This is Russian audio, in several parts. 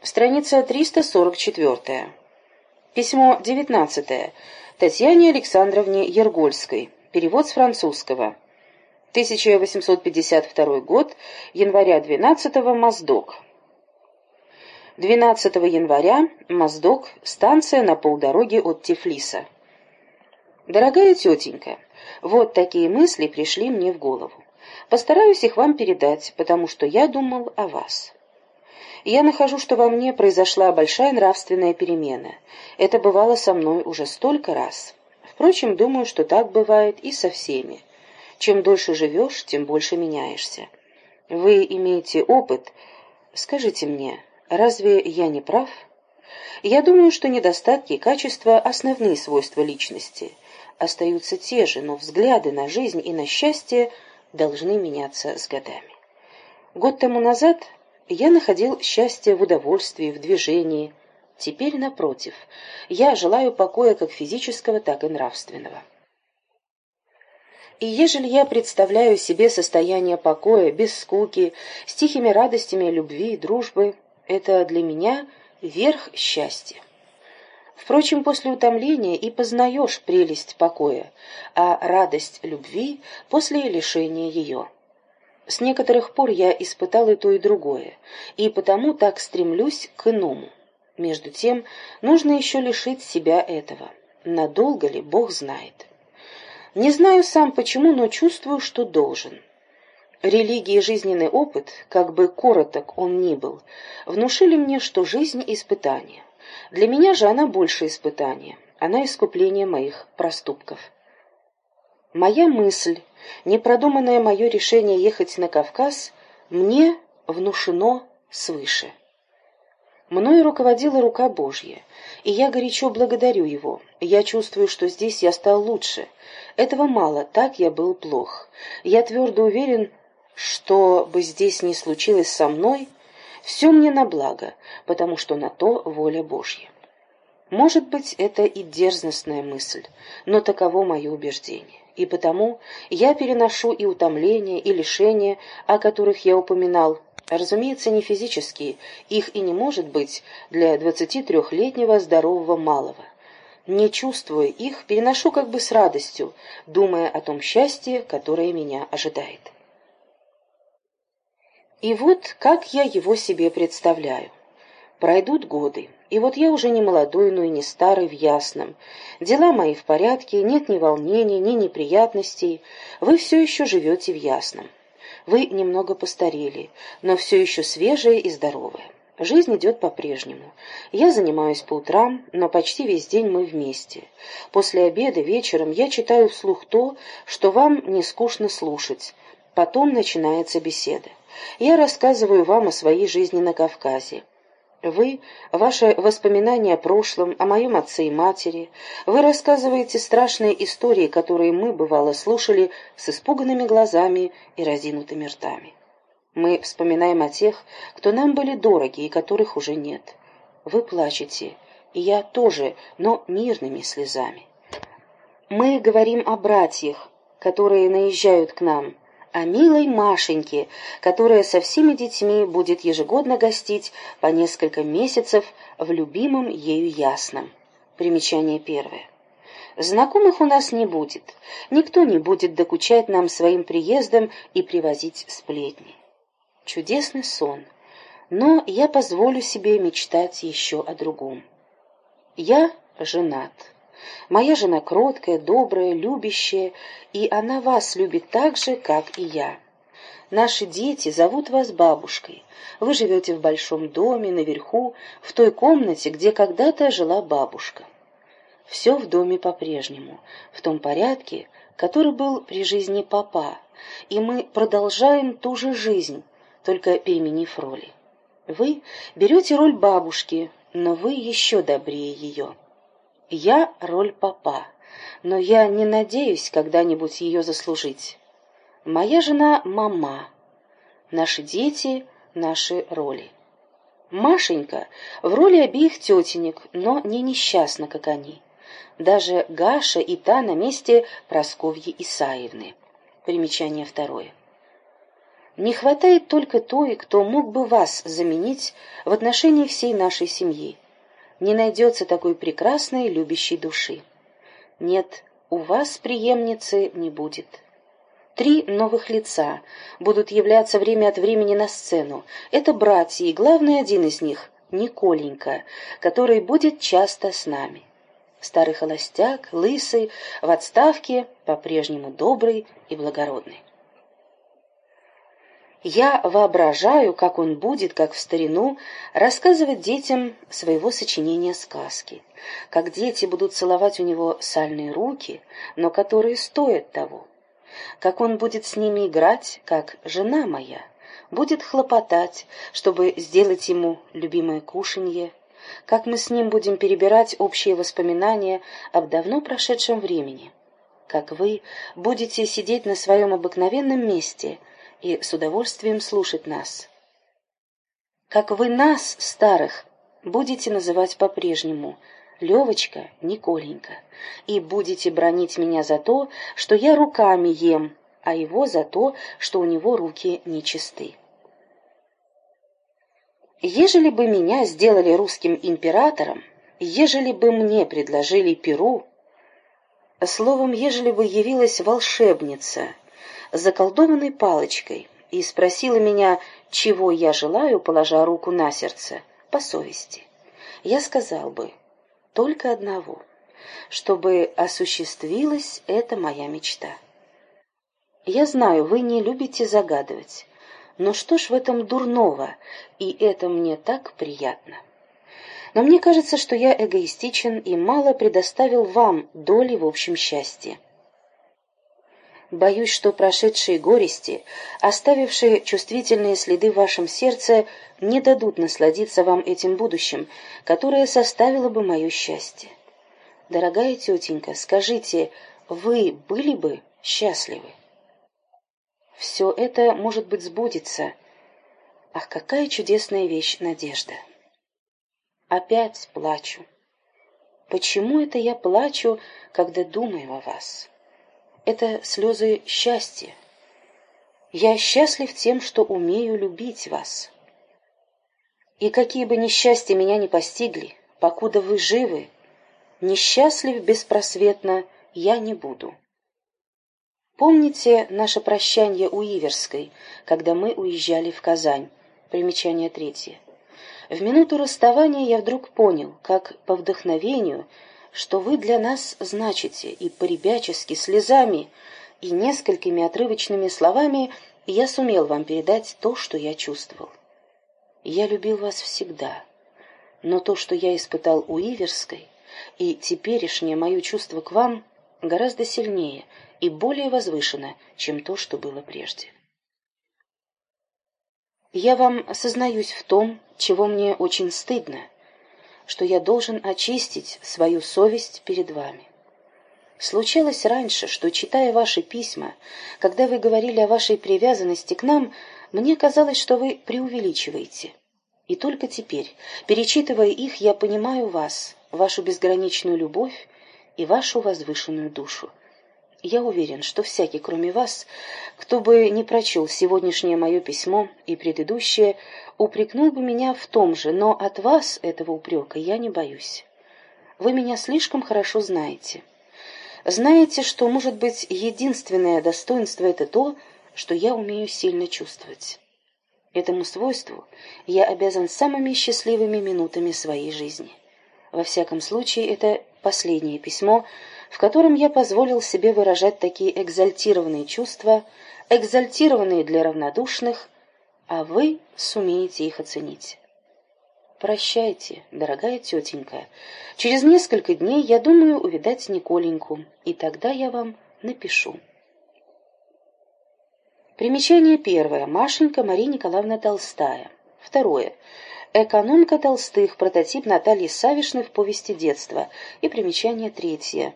Страница 344. Письмо 19. Татьяне Александровне Ергольской. Перевод с французского. 1852 год, января 12 -го, Моздок. 12 января, Моздок, станция на полдороги от Тифлиса. Дорогая тетенька, вот такие мысли пришли мне в голову. Постараюсь их вам передать, потому что я думал о вас. Я нахожу, что во мне произошла большая нравственная перемена. Это бывало со мной уже столько раз. Впрочем, думаю, что так бывает и со всеми. Чем дольше живешь, тем больше меняешься. Вы имеете опыт. Скажите мне, разве я не прав? Я думаю, что недостатки и качества – основные свойства личности. Остаются те же, но взгляды на жизнь и на счастье должны меняться с годами. Год тому назад я находил счастье в удовольствии, в движении. Теперь, напротив, я желаю покоя как физического, так и нравственного. И ежели я представляю себе состояние покоя, без скуки, с тихими радостями любви и дружбы, это для меня верх счастья. Впрочем, после утомления и познаешь прелесть покоя, а радость любви после лишения ее. С некоторых пор я испытал и то, и другое, и потому так стремлюсь к иному. Между тем, нужно еще лишить себя этого. Надолго ли, Бог знает. Не знаю сам почему, но чувствую, что должен. Религия и жизненный опыт, как бы короток он ни был, внушили мне, что жизнь — испытание. Для меня же она больше испытание, она искупление моих проступков. Моя мысль, непродуманное мое решение ехать на Кавказ, мне внушено свыше. Мною руководила рука Божья, и я горячо благодарю Его. Я чувствую, что здесь я стал лучше. Этого мало, так я был плох. Я твердо уверен, что бы здесь ни случилось со мной, все мне на благо, потому что на то воля Божья. Может быть, это и дерзностная мысль, но таково мое убеждение и потому я переношу и утомления, и лишения, о которых я упоминал, разумеется, не физические, их и не может быть для 23-летнего здорового малого. Не чувствуя их, переношу как бы с радостью, думая о том счастье, которое меня ожидает. И вот как я его себе представляю. Пройдут годы. И вот я уже не молодой, но и не старый в ясном. Дела мои в порядке, нет ни волнений, ни неприятностей. Вы все еще живете в ясном. Вы немного постарели, но все еще свежие и здоровые. Жизнь идет по-прежнему. Я занимаюсь по утрам, но почти весь день мы вместе. После обеда вечером я читаю вслух то, что вам не скучно слушать. Потом начинается беседа. Я рассказываю вам о своей жизни на Кавказе. Вы, ваши воспоминания о прошлом, о моем отце и матери, вы рассказываете страшные истории, которые мы, бывало, слушали с испуганными глазами и разинутыми ртами. Мы вспоминаем о тех, кто нам были дороги и которых уже нет. Вы плачете, и я тоже, но мирными слезами. Мы говорим о братьях, которые наезжают к нам, о милой Машеньке, которая со всеми детьми будет ежегодно гостить по несколько месяцев в любимом ею Ясном. Примечание первое. Знакомых у нас не будет, никто не будет докучать нам своим приездом и привозить сплетни. Чудесный сон, но я позволю себе мечтать еще о другом. Я женат. Моя жена кроткая, добрая, любящая, и она вас любит так же, как и я. Наши дети зовут вас бабушкой. Вы живете в большом доме, наверху, в той комнате, где когда-то жила бабушка. Все в доме по-прежнему, в том порядке, который был при жизни папа, и мы продолжаем ту же жизнь, только переменив роли. Вы берете роль бабушки, но вы еще добрее ее. Я роль папа, но я не надеюсь когда-нибудь ее заслужить. Моя жена — мама. Наши дети — наши роли. Машенька в роли обеих тетенек, но не несчастна, как они. Даже Гаша и та на месте Просковьи Исаевны. Примечание второе. Не хватает только той, кто мог бы вас заменить в отношении всей нашей семьи. Не найдется такой прекрасной любящей души. Нет, у вас преемницы не будет. Три новых лица будут являться время от времени на сцену. Это братья, и главный один из них — Николенька, который будет часто с нами. Старый холостяк, лысый, в отставке, по-прежнему добрый и благородный. Я воображаю, как он будет, как в старину, рассказывать детям своего сочинения сказки, как дети будут целовать у него сальные руки, но которые стоят того, как он будет с ними играть, как жена моя, будет хлопотать, чтобы сделать ему любимое кушанье, как мы с ним будем перебирать общие воспоминания об давно прошедшем времени, как вы будете сидеть на своем обыкновенном месте и с удовольствием слушать нас. Как вы нас, старых, будете называть по-прежнему Левочка, Николенька, и будете бронить меня за то, что я руками ем, а его за то, что у него руки нечисты. Ежели бы меня сделали русским императором, ежели бы мне предложили Перу, словом, ежели бы явилась волшебница заколдованной палочкой и спросила меня, чего я желаю, положа руку на сердце, по совести, я сказал бы только одного, чтобы осуществилась эта моя мечта. Я знаю, вы не любите загадывать, но что ж в этом дурного, и это мне так приятно. Но мне кажется, что я эгоистичен и мало предоставил вам доли в общем счастье. Боюсь, что прошедшие горести, оставившие чувствительные следы в вашем сердце, не дадут насладиться вам этим будущим, которое составило бы мое счастье. Дорогая тетенька, скажите, вы были бы счастливы? Все это, может быть, сбудется. Ах, какая чудесная вещь надежда! Опять плачу. Почему это я плачу, когда думаю о вас? Это слезы счастья. Я счастлив тем, что умею любить вас. И какие бы несчастья меня не постигли, покуда вы живы, несчастлив беспросветно я не буду. Помните наше прощание у Иверской, когда мы уезжали в Казань? Примечание третье. В минуту расставания я вдруг понял, как по вдохновению, что вы для нас значите, и поребячески, слезами и несколькими отрывочными словами я сумел вам передать то, что я чувствовал. Я любил вас всегда, но то, что я испытал у Иверской, и теперешнее мое чувство к вам гораздо сильнее — и более возвышенно, чем то, что было прежде. Я вам сознаюсь в том, чего мне очень стыдно, что я должен очистить свою совесть перед вами. Случалось раньше, что, читая ваши письма, когда вы говорили о вашей привязанности к нам, мне казалось, что вы преувеличиваете. И только теперь, перечитывая их, я понимаю вас, вашу безграничную любовь и вашу возвышенную душу. Я уверен, что всякий, кроме вас, кто бы не прочел сегодняшнее мое письмо и предыдущее, упрекнул бы меня в том же, но от вас этого упрека я не боюсь. Вы меня слишком хорошо знаете. Знаете, что, может быть, единственное достоинство — это то, что я умею сильно чувствовать. Этому свойству я обязан самыми счастливыми минутами своей жизни. Во всяком случае, это последнее письмо — в котором я позволил себе выражать такие экзальтированные чувства, экзальтированные для равнодушных, а вы сумеете их оценить. Прощайте, дорогая тетенька. Через несколько дней я думаю увидать Николеньку, и тогда я вам напишу. Примечание первое. Машенька Мария Николаевна Толстая. Второе. Экономка Толстых. Прототип Натальи Савишны в повести детства. И примечание третье.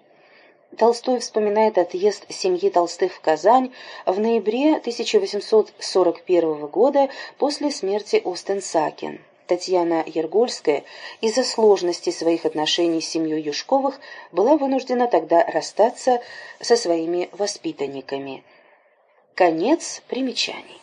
Толстой вспоминает отъезд семьи Толстых в Казань в ноябре 1841 года после смерти Остенсакен. Татьяна Ергольская из-за сложности своих отношений с семьей Юшковых была вынуждена тогда расстаться со своими воспитанниками. Конец примечаний.